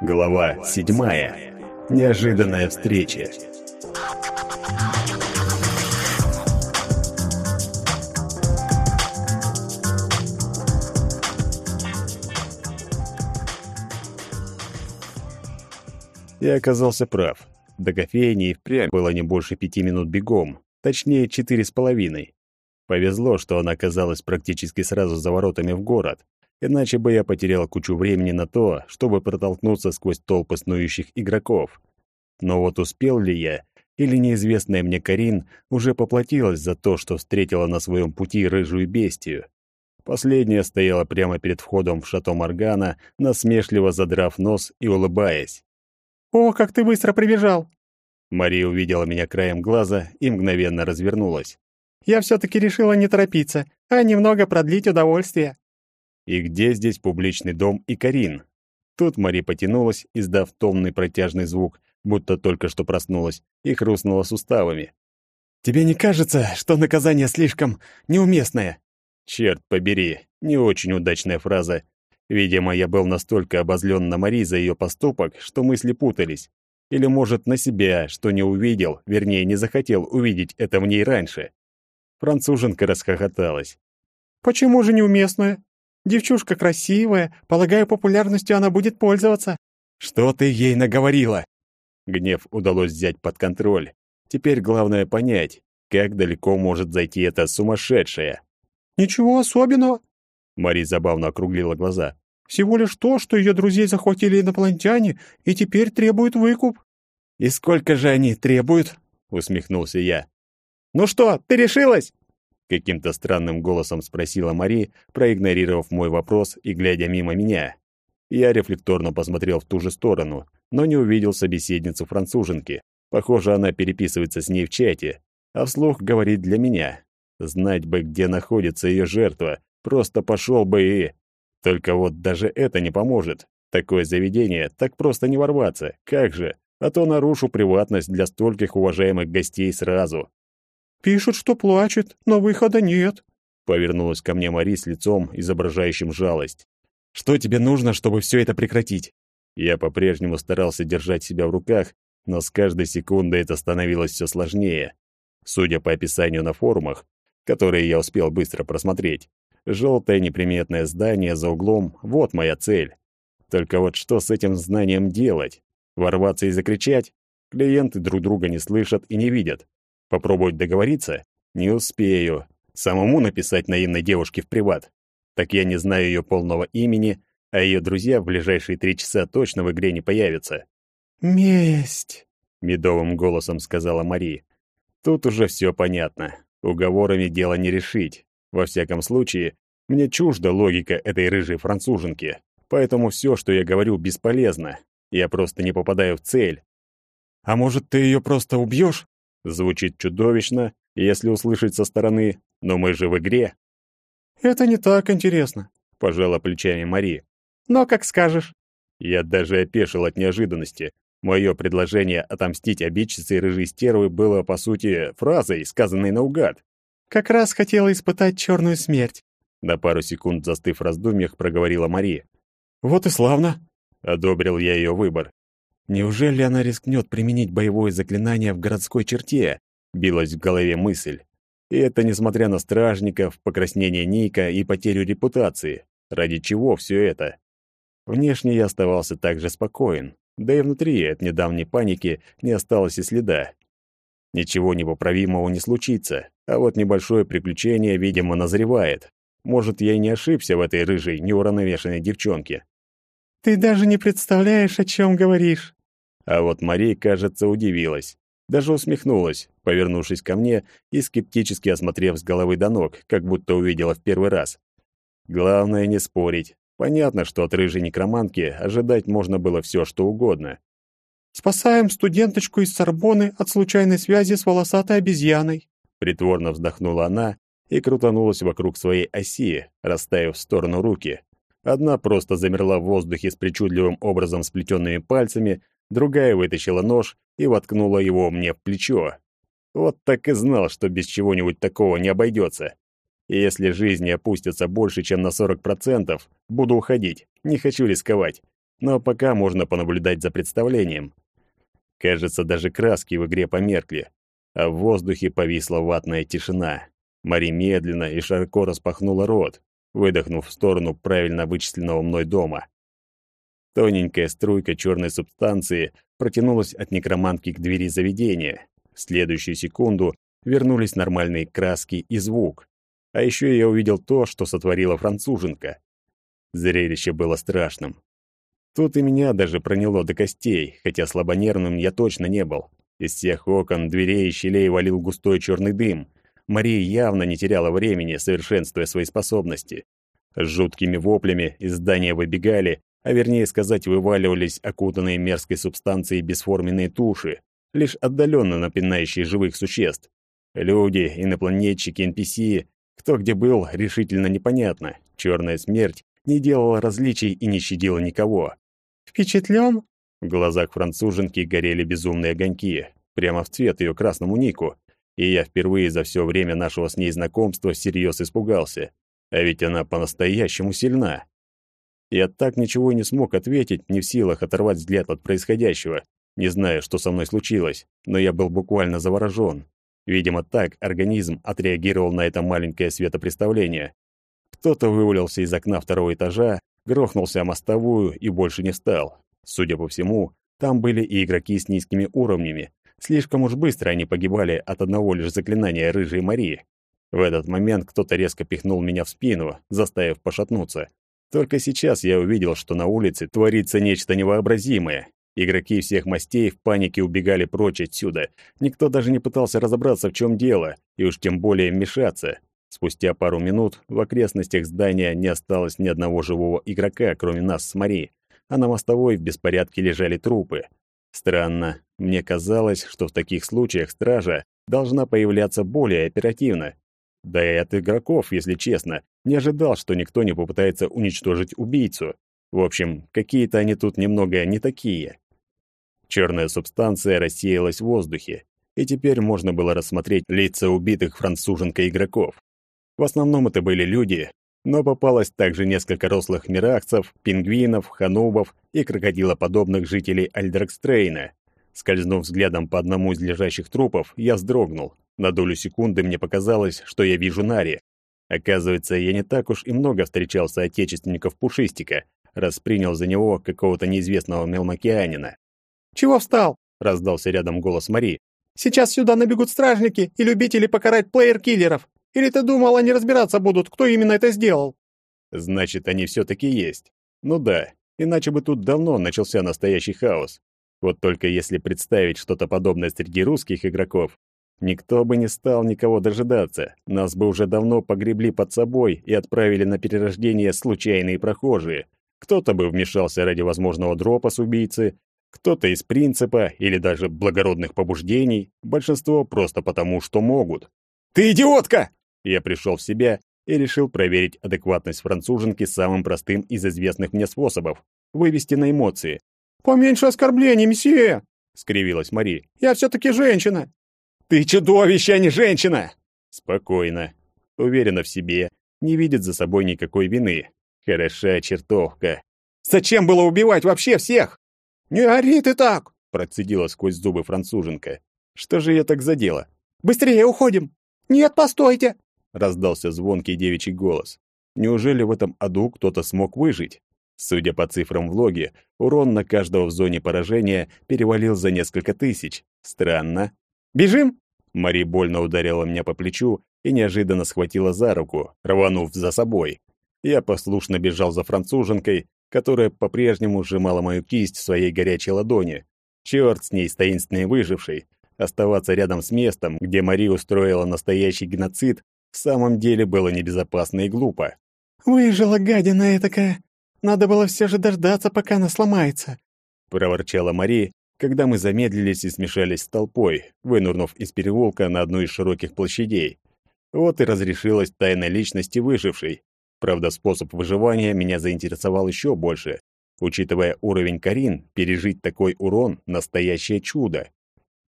Глава седьмая. Неожиданная встреча. Я оказался прав. До кофейни и впрямь было не больше пяти минут бегом, точнее, четыре с половиной. Повезло, что она оказалась практически сразу за воротами в город, иначе бы я потерял кучу времени на то, чтобы протолкнуться сквозь толпы снующих игроков. Но вот успел ли я, или неизвестная мне Карин уже поплатилась за то, что встретила на своем пути рыжую бестию. Последняя стояла прямо перед входом в шато Моргана, насмешливо задрав нос и улыбаясь. «О, как ты быстро прибежал!» Мария увидела меня краем глаза и мгновенно развернулась. «Я все-таки решила не торопиться, а немного продлить удовольствие». И где здесь публичный дом и Карин? Тут Мари потянулась, издав томный протяжный звук, будто только что проснулась, и хрустнула суставами. «Тебе не кажется, что наказание слишком неуместное?» Черт побери, не очень удачная фраза. Видимо, я был настолько обозлен на Мари за ее поступок, что мысли путались. Или, может, на себя, что не увидел, вернее, не захотел увидеть это в ней раньше. Француженка расхохоталась. «Почему же неуместное? Девчушка красивая, полагаю, популярностью она будет пользоваться». «Что ты ей наговорила?» Гнев удалось взять под контроль. Теперь главное понять, как далеко может зайти эта сумасшедшая. «Ничего особенного», — Мари забавно округлила глаза. «Всего лишь то, что ее друзей захватили инопланетяне и теперь требуют выкуп». «И сколько же они требуют?» — усмехнулся я. «Ну что, ты решилась?» Каким-то странным голосом спросила Мари, проигнорировав мой вопрос и глядя мимо меня. Я рефлекторно посмотрел в ту же сторону, но не увидел собеседницу француженки. Похоже, она переписывается с ней в чате, а вслух говорит для меня. Знать бы, где находится ее жертва, просто пошел бы и... Только вот даже это не поможет. Такое заведение так просто не ворваться. Как же? А то нарушу приватность для стольких уважаемых гостей сразу. Пишут, что плачет, но выхода нет. Повернулась ко мне Мари с лицом, изображающим жалость. Что тебе нужно, чтобы все это прекратить? Я по-прежнему старался держать себя в руках, но с каждой секундой это становилось все сложнее. Судя по описанию на форумах, которые я успел быстро просмотреть, желтое неприметное здание за углом — вот моя цель. Только вот что с этим знанием делать? Ворваться и закричать? Клиенты друг друга не слышат и не видят. Попробовать договориться? Не успею. Самому написать наивной девушке в приват. Так я не знаю ее полного имени, а ее друзья в ближайшие три часа точно в игре не появятся. «Месть!» — медовым голосом сказала Мари. «Тут уже все понятно. Уговорами дело не решить. Во всяком случае, мне чужда логика этой рыжей француженки, поэтому все, что я говорю, бесполезно. Я просто не попадаю в цель. А может, ты ее просто убьешь? Звучит чудовищно, если услышать со стороны, но мы же в игре. Это не так интересно, пожала плечами Мари. Но как скажешь. Я даже опешил от неожиданности. Мое предложение отомстить обидчице рыжей стервы было, по сути, фразой, сказанной наугад. «Как раз хотела испытать черную смерть», — на пару секунд застыв в раздумьях, проговорила Мари. «Вот и славно», — одобрил я ее выбор. Неужели она рискнет применить боевое заклинание в городской черте? Билась в голове мысль. И это несмотря на стражников, покраснение Ника и потерю репутации. Ради чего все это? Внешне я оставался также спокоен, да и внутри от недавней паники не осталось и следа. Ничего непоправимого не случится, а вот небольшое приключение, видимо, назревает. Может, я и не ошибся в этой рыжей, неуравновешенной девчонке. «Ты даже не представляешь, о чем говоришь», а вот Мария, кажется, удивилась. Даже усмехнулась, повернувшись ко мне и скептически осмотрев с головы до ног, как будто увидела в первый раз. Главное не спорить. Понятно, что от рыжей некромантки ожидать можно было все, что угодно. «Спасаем студенточку из Сорбоны от случайной связи с волосатой обезьяной», притворно вздохнула она и крутанулась вокруг своей оси, расставив в сторону руки. Одна просто замерла в воздухе с причудливым образом сплетенными пальцами, другая вытащила нож и воткнула его мне в плечо. Вот так и знал, что без чего-нибудь такого не обойдется. И если жизни опустятся больше, чем на 40%, буду уходить, не хочу рисковать. но пока можно понаблюдать за представлением. Кажется, даже краски в игре померкли, а в воздухе повисла ватная тишина. Мари медленно и широко распахнула рот, выдохнув в сторону правильно вычисленного мной дома. Тоненькая струйка черной субстанции протянулась от некромантки к двери заведения. В следующую секунду вернулись нормальные краски и звук. А еще я увидел то, что сотворила француженка. Зрелище было страшным. Тут и меня даже проняло до костей, хотя слабонервным я точно не был. Из всех окон, дверей и щелей валил густой черный дым. Мария явно не теряла времени, совершенствуя свои способности. С жуткими воплями из здания выбегали, а вернее сказать, вываливались окутанные мерзкой субстанцией бесформенные туши, лишь отдаленно напоминающие живых существ. Люди, инопланетчики, NPC, кто где был, решительно непонятно. Черная смерть не делала различий и не щадила никого. «Впечатлен?» В глазах француженки горели безумные огоньки, прямо в цвет ее красному нику. И я впервые за все время нашего с ней знакомства всерьез испугался. А ведь она по-настоящему сильна. Я так ничего и не смог ответить, не в силах оторвать взгляд от происходящего, не зная, что со мной случилось, но я был буквально заворожен. Видимо, так организм отреагировал на это маленькое светопреставление. Кто-то вывалился из окна второго этажа, грохнулся о мостовую и больше не встал. Судя по всему, там были и игроки с низкими уровнями. Слишком уж быстро они погибали от одного лишь заклинания рыжей Марии. В этот момент кто-то резко пихнул меня в спину, заставив пошатнуться. Только сейчас я увидел, что на улице творится нечто невообразимое. Игроки всех мастей в панике убегали прочь отсюда. Никто даже не пытался разобраться, в чем дело, и уж тем более вмешаться. Спустя пару минут в окрестностях здания не осталось ни одного живого игрока, кроме нас с Мари, а на мостовой в беспорядке лежали трупы. Странно, мне казалось, что в таких случаях стража должна появляться более оперативно. Да и от игроков, если честно, не ожидал, что никто не попытается уничтожить убийцу. В общем, какие-то они тут немного не такие. Черная субстанция рассеялась в воздухе, и теперь можно было рассмотреть лица убитых француженка игроков. В основном это были люди, но попалось также несколько рослых мирахцев, пингвинов, ханубов и крокодилоподобных жителей Альдрекстрейна. Скользнув взглядом по одному из лежащих трупов, я вздрогнул. На долю секунды мне показалось, что я вижу Нари. Оказывается, я не так уж и много встречал соотечественников Пушистика, раз принял за него какого-то неизвестного мелмокеанина. «Чего встал?» — раздался рядом голос Мари. «Сейчас сюда набегут стражники и любители покарать плеер-киллеров. Или ты думал, они разбираться будут, кто именно это сделал?» «Значит, они все-таки есть. Ну да, иначе бы тут давно начался настоящий хаос. Вот только если представить что-то подобное среди русских игроков, никто бы не стал никого дожидаться. Нас бы уже давно погребли под собой и отправили на перерождение случайные прохожие. Кто-то бы вмешался ради возможного дропа с убийцы, кто-то из принципа или даже благородных побуждений, большинство просто потому, что могут. «Ты идиотка!» Я пришел в себя и решил проверить адекватность француженки самым простым из известных мне способов — вывести на эмоции. «Поменьше оскорблений, месье!» — скривилась Мари. «Я все-таки женщина!» «Ты чудовище, а не женщина!» Спокойно, уверена в себе, не видит за собой никакой вины. Хороша чертовка. «Зачем было убивать вообще всех?» «Не ори ты так!» — процедила сквозь зубы француженка. «Что же я так задела?» «Быстрее уходим!» «Нет, постойте!» раздался звонкий девичий голос. Неужели в этом аду кто-то смог выжить? Судя по цифрам в логе, урон на каждого в зоне поражения перевалил за несколько тысяч. Странно. «Бежим!» Мари больно ударила меня по плечу и неожиданно схватила за руку, рванув за собой. Я послушно бежал за француженкой, которая по-прежнему сжимала мою кисть в своей горячей ладони. Черт с ней, с таинственной выжившей. Оставаться рядом с местом, где Мари устроила настоящий геноцид, в самом деле было небезопасно и глупо. «Выжила гадина этакая. Надо было все же дождаться, пока она сломается», — проворчала Мари, когда мы замедлились и смешались с толпой, вынурнув из переулка на одну из широких площадей. Вот и разрешилась тайна личности выжившей. Правда, способ выживания меня заинтересовал еще больше. Учитывая уровень Карин, пережить такой урон — настоящее чудо.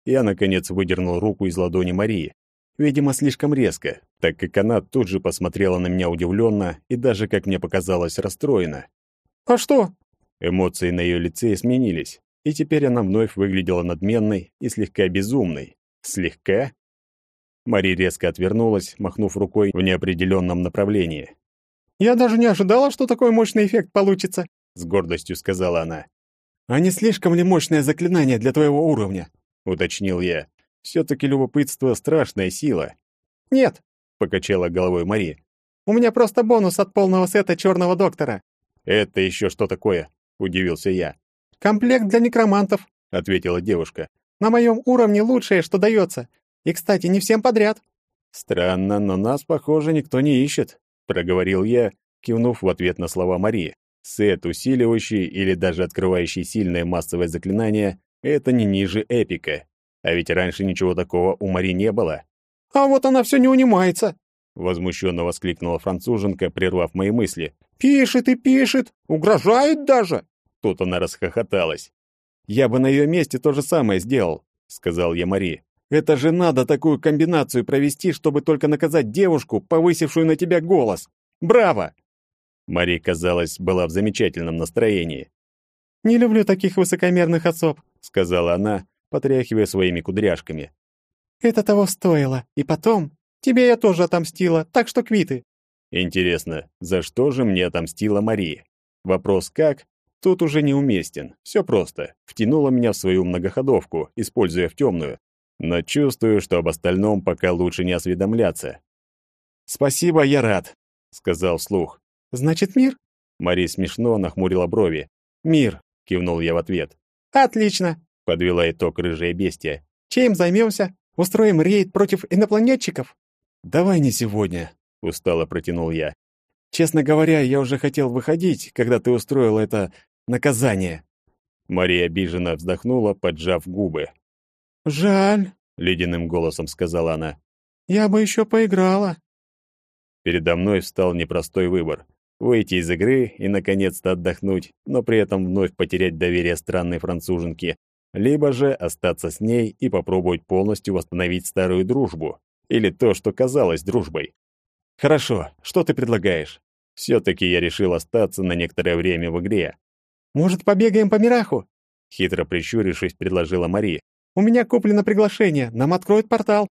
Я, наконец, выдернул руку из ладони Марии. Видимо, слишком резко, так как она тут же посмотрела на меня удивленно и даже, как мне показалось, расстроена. «А что?» Эмоции на ее лице сменились, и теперь она вновь выглядела надменной и слегка безумной. Слегка? Мари резко отвернулась, махнув рукой в неопределенном направлении. «Я даже не ожидала, что такой мощный эффект получится», — с гордостью сказала она. «А не слишком ли мощное заклинание для твоего уровня?» — уточнил я. «Все-таки любопытство — страшная сила». «Нет», — покачала головой Мари. «У меня просто бонус от полного сета черного доктора». «Это еще что такое?» — удивился я. «Комплект для некромантов», — ответила девушка. «На моем уровне лучшее, что дается. И, кстати, не всем подряд». «Странно, но нас, похоже, никто не ищет», — проговорил я, кивнув в ответ на слова Марии. Сет, усиливающий или даже открывающий сильное массовое заклинание, это не ниже эпика. А ведь раньше ничего такого у Мари не было. «А вот она все не унимается!» Возмущенно воскликнула француженка, прервав мои мысли. «Пишет и пишет! Угрожает даже!» Тут она расхохоталась. «Я бы на ее месте то же самое сделал», — сказал я Мари. «Это же надо такую комбинацию провести, чтобы только наказать девушку, повысившую на тебя голос. Браво!» Мари, казалось, была в замечательном настроении. «Не люблю таких высокомерных особ», — сказала она, потряхивая своими кудряшками. «Это того стоило. И потом, тебе я тоже отомстила, так что квиты». Интересно, за что же мне отомстила Мария? Вопрос «как?» тут уже неуместен. Все просто. Втянула меня в свою многоходовку, используя в темную. Но чувствую, что об остальном пока лучше не осведомляться. «Спасибо, я рад», — сказал вслух. «Значит, мир?» Мари смешно нахмурила брови. «Мир», — кивнул я в ответ. «Отлично», — подвела итог рыжая бестия. «Чем займемся? Устроим рейд против инопланетчиков?» «Давай не сегодня», — устало протянул я. «Честно говоря, я уже хотел выходить, когда ты устроил это наказание». Мария обиженно вздохнула, поджав губы. «Жаль», — ледяным голосом сказала она. «Я бы еще поиграла». Передо мной встал непростой выбор выйти из игры и наконец-то отдохнуть, но при этом вновь потерять доверие странной француженки, либо же остаться с ней и попробовать полностью восстановить старую дружбу, или то, что казалось дружбой. Хорошо, что ты предлагаешь? Все-таки я решил остаться на некоторое время в игре. Может, побегаем по Мираху? Хитро прищурившись, предложила Мари. У меня куплено приглашение, нам откроют портал.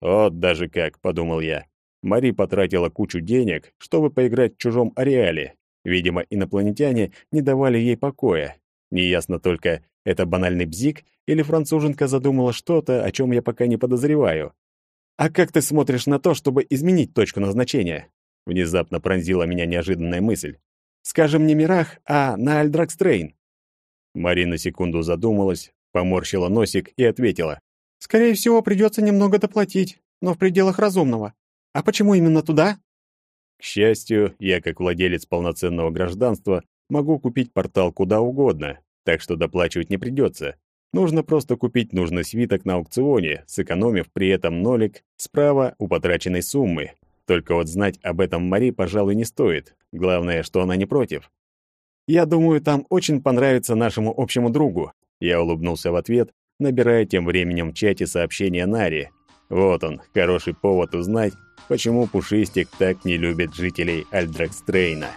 Вот даже как, подумал я. Мари потратила кучу денег, чтобы поиграть в чужом ареале. Видимо, инопланетяне не давали ей покоя. Неясно только, это банальный бзик или француженка задумала что-то, о чем я пока не подозреваю. «А как ты смотришь на то, чтобы изменить точку назначения?» Внезапно пронзила меня неожиданная мысль. «Скажем, не Мирах, а на Альдракстрейн». Марина секунду задумалась, поморщила носик и ответила. «Скорее всего, придется немного доплатить, но в пределах разумного. А почему именно туда? К счастью, я, как владелец полноценного гражданства, могу купить портал куда угодно, так что доплачивать не придется. Нужно просто купить нужный свиток на аукционе, сэкономив при этом нолик справа у потраченной суммы. Только вот знать об этом Мари, пожалуй, не стоит. Главное, что она не против. Я думаю, там очень понравится нашему общему другу. Я улыбнулся в ответ, набирая тем временем в чате сообщение Нари. Вот он, хороший повод узнать, почему Пушистик так не любит жителей Альдракстрейна.